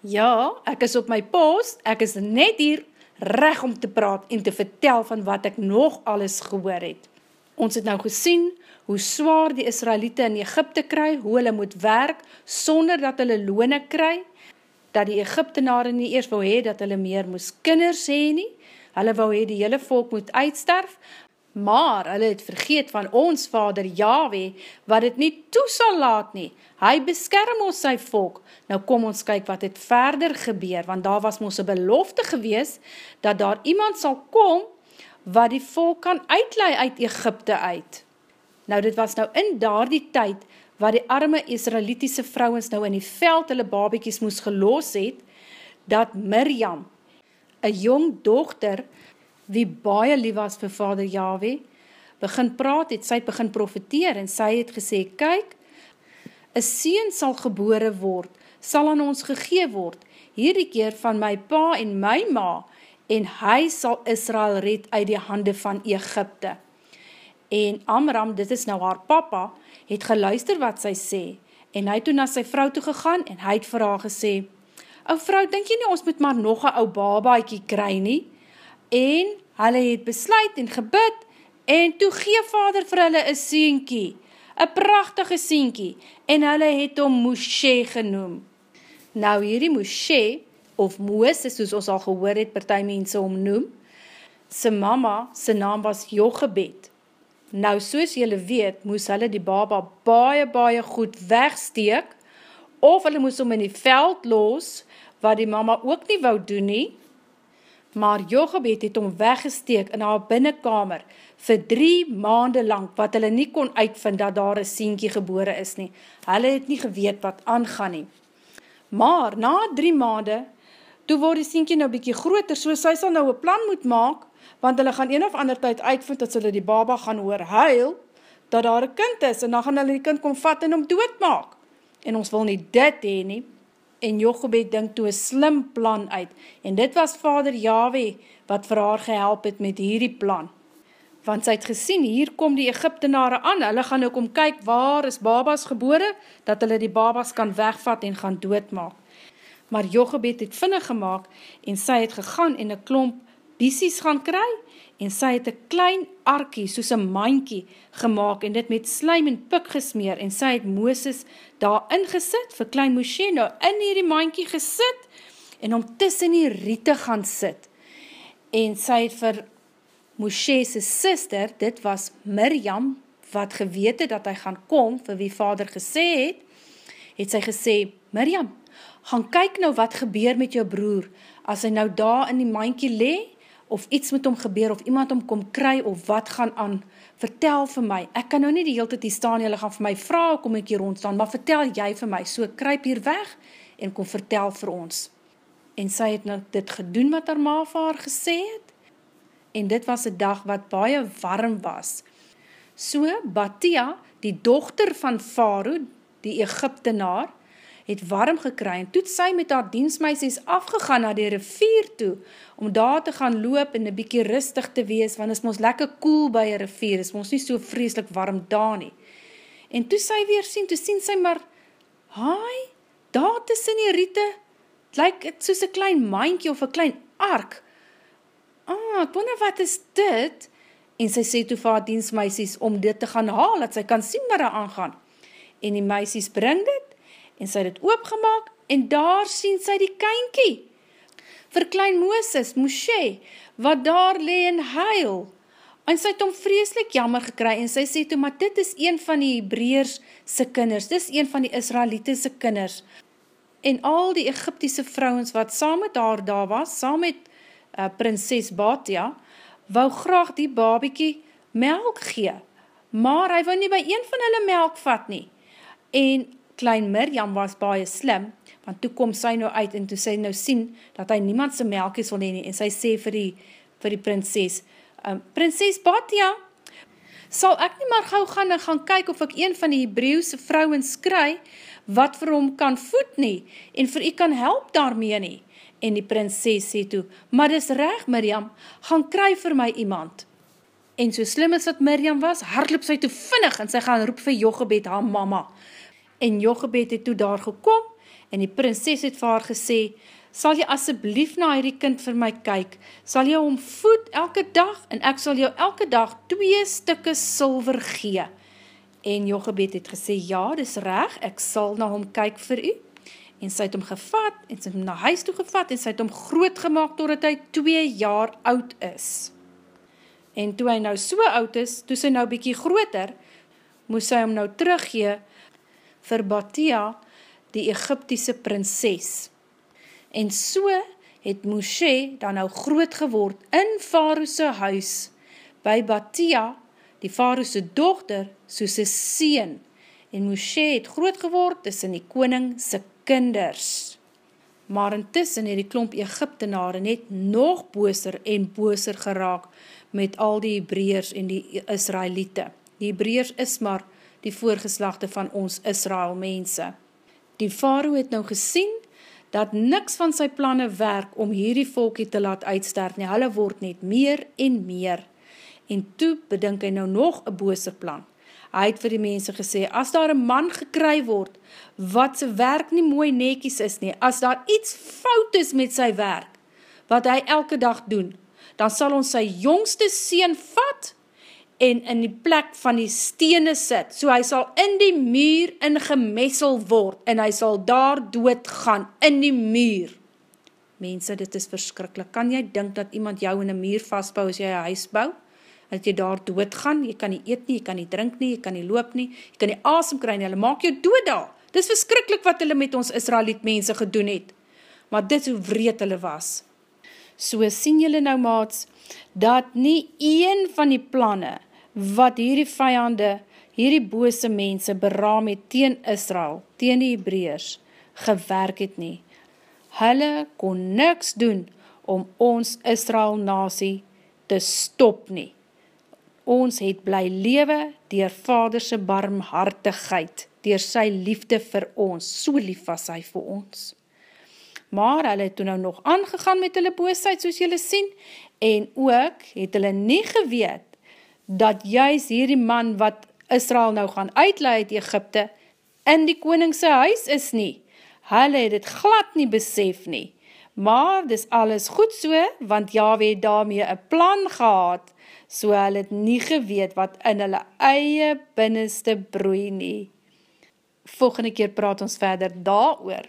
Ja, ek is op my post, ek is net hier reg om te praat en te vertel van wat ek nog alles gehoor het. Ons het nou gesien hoe zwaar die Israelite in Egypte kry, hoe hulle moet werk, sonder dat hulle loone kry, dat die Egyptenare nie eers wou hee dat hulle meer moes kinders hee nie, hulle wou hee die hele volk moet uitsterf, maar hulle het vergeet van ons vader Yahweh, wat het nie toe sal laat nie, hy beskerm ons sy volk, nou kom ons kyk wat het verder gebeur, want daar was ons een belofte gewees, dat daar iemand sal kom, wat die volk kan uitlei uit Egypte uit. Nou dit was nou in daar die tyd, waar die arme Israelitiese vrouwens nou in die veld hulle babiekies moes geloos het, dat Mirjam, een jong dochter, wie baie lief was vir vader Yahweh, begin praat het, sy het begin profiteer en sy het gesê, kyk, een sien sal gebore word, sal aan ons gegee word, hierdie keer van my pa en my ma, en hy sal Israel red uit die hande van Egypte. En Amram, dit is nou haar papa, het geluister wat sy sê, en hy toen na sy vrou toe gegaan, en hy het vir haar gesê, Ou vrou, denk jy nie ons moet maar nog een ou babaakie kry nie? En hulle het besluit en gebid en toe gee vader vir hulle een sienkie, een prachtige sienkie en hulle het om Moshe genoem. Nou hierdie Moshe, of Mooses, soos ons al gehoor het, partij mense omnoem, sy mama, sy naam was Jochebed. Nou soos julle weet, moes hulle die baba baie, baie goed wegsteek, of hulle moes om in die veld los, wat die mama ook nie wou doen nie, maar Jochebed het om weggesteek in haar binnenkamer vir drie maande lang, wat hulle nie kon uitvind dat daar een sienkie gebore is nie. Hulle het nie geweet wat aangaan nie. Maar na drie maande, toe word die sienkie nou bykie groter, so sy sal nou een plan moet maak, want hulle gaan een of ander tyd uitvind dat hulle die baba gaan hoor huil, dat daar een kind is, en dan gaan hulle die kind kom vat en om doodmaak. En ons wil nie dit heen nie, en Jochebed dink toe een slim plan uit, en dit was vader Yahweh wat vir haar gehelp het met hierdie plan. Want sy het gesien, hier kom die Egyptenare aan, hulle gaan ook om kyk waar is babas gebore, dat hulle die babas kan wegvat en gaan doodmaak. Maar Jochebed het vinnig gemaakt, en sy het gegaan en een klomp biesies gaan kry, en sy het een klein arkie, soos een mankie, gemaakt en dit met slijm en puk gesmeer, en sy het Mooses daar ingesit, vir klein Moshe nou in hierdie mankie gesit, en om tussen die riete gaan sit. En sy het vir Moshe's sister, dit was Mirjam, wat geweet het dat hy gaan kom, vir wie vader gesê het, het sy gesê, Mirjam, gaan kyk nou wat gebeur met jou broer, as hy nou daar in die mankie lee, of iets met hom gebeur, of iemand hom kom kry, of wat gaan aan, vertel vir my, ek kan nou nie die hele tijd hier staan, jylle gaan vir my vraag, kom ek hier rondstaan, maar vertel jy vir my, so kryp hier weg, en kom vertel vir ons. En sy het nou dit gedoen wat haar ma vir haar gesê het, en dit was een dag wat baie warm was. So, Batia, die dochter van Faroe, die Egyptenaar, het warm gekry en toet sy met haar diensmeisies afgegaan na die rivier toe, om daar te gaan loop en een bykie rustig te wees, want is ons lekker koel cool by een rivier, is ons nie so vreselik warm daar nie. En toe sy weer sien, toe sien sy maar, haai, daar tussen die riete, het lyk het soos een klein maankie of een klein ark. Ah, ek wonder wat is dit? En sy sê toe vir haar diensmeisies om dit te gaan haal, dat sy kan sien waar hy aangaan. En die meisies bring dit, en sy het het oopgemaak, en daar sien sy die kynkie, vir klein Mooses, Moshe, wat daar le en huil, en sy het om vreselik jammer gekry, en sy sê toe, maar dit is een van die Hebreers se kinders, dit is een van die Israelitese kinders, en al die Egyptiese vrouwens wat saam met haar daar was, saam met uh, prinses Batia, wou graag die babiekie melk gee, maar hy wou nie by een van hulle melk vat nie, en klein Mirjam was baie slim, want toe kom sy nou uit en toe sy nou sien, dat hy niemand sy melkies wil nie, en sy sê vir die, vir die prinses, um, prinses Batia, sal ek nie maar gauw gaan en gaan kyk of ek een van die Hebreeuwse vrouwens kry, wat vir hom kan voed nie, en vir u kan help daarmee nie. En die prinses sê toe, maar dis reg Mirjam, gaan kry vir my iemand. En so slim as wat Mirjam was, hardloop sy toe vinnig, en sy gaan roep vir Jochebed, haar mama, en Jochebed het toe daar gekom, En die prinses het vir haar gesê, sal jy asseblief na hierdie kind vir my kyk, sal jy hom voed elke dag, en ek sal jou elke dag twee stikke silver gee. En Jochebed het gesê, ja, dis reg, ek sal na hom kyk vir u. En sy het hom gevat, en sy het hom na huis toe gevat, en sy het hom groot gemaakt, totdat hy twee jaar oud is. En toe hy nou so oud is, toe sy nou bykie groter, moes sy hom nou teruggee vir Batia, die Egyptiese prinses. En so het Moshe dan nou groot geword in Faroese huis, by Batia, die Faroese dochter, soos sy sien, en Moshe het groot geword tussen die koning sy kinders. Maar intussen het die klomp Egyptenare net nog booser en booser geraak met al die Hebreërs en die Israelite. Die Hebreërs is maar die voorgeslachte van ons Israel mense. Die Faroe het nou gesien dat niks van sy planne werk om hierdie volkie te laat uitsterf nie. Hulle word net meer en meer en toe bedink hy nou nog een bose plan. Hy het vir die mense gesê, as daar een man gekry word, wat sy werk nie mooi nekies is nie, as daar iets fout is met sy werk, wat hy elke dag doen, dan sal ons sy jongste sien vat, en in die plek van die stene sit, so hy sal in die muur ingemessel word, en hy sal daar dood gaan, in die muur. Mense, dit is verskrikkelijk. Kan jy dink dat iemand jou in die muur vastbou as jy een huis bouw? dat jy daar dood gaan, jy kan nie eet nie, jy kan nie drink nie, jy kan nie loop nie, jy kan nie asem kry nie, hulle maak jou dood daar. Dis verskrikkelijk wat hulle met ons Israeliet mense gedoen het, maar dit hoe wreed hulle was. So sien julle nou maats, dat nie een van die planne, wat hierdie vijande, hierdie bose mense beraam het teen Israel, teen die Hebreërs, gewerk het nie. Hulle kon niks doen om ons Israel nasie te stop nie. Ons het bly lewe dier vaderse barmhartigheid, dier sy liefde vir ons, so lief was hy vir ons. Maar hulle het toen nou nog aangegaan met hulle boosheid, soos julle sien, en ook het hulle nie geweet, dat juist hierdie man wat Israel nou gaan uitleid uit Egypte, in die koningse huis is nie. Hulle het het glad nie besef nie. Maar dis alles goed so, want Yahweh het daarmee een plan gehad, so hulle het nie geweet wat in hulle eie binneste broei nie. Volgende keer praat ons verder daar oor.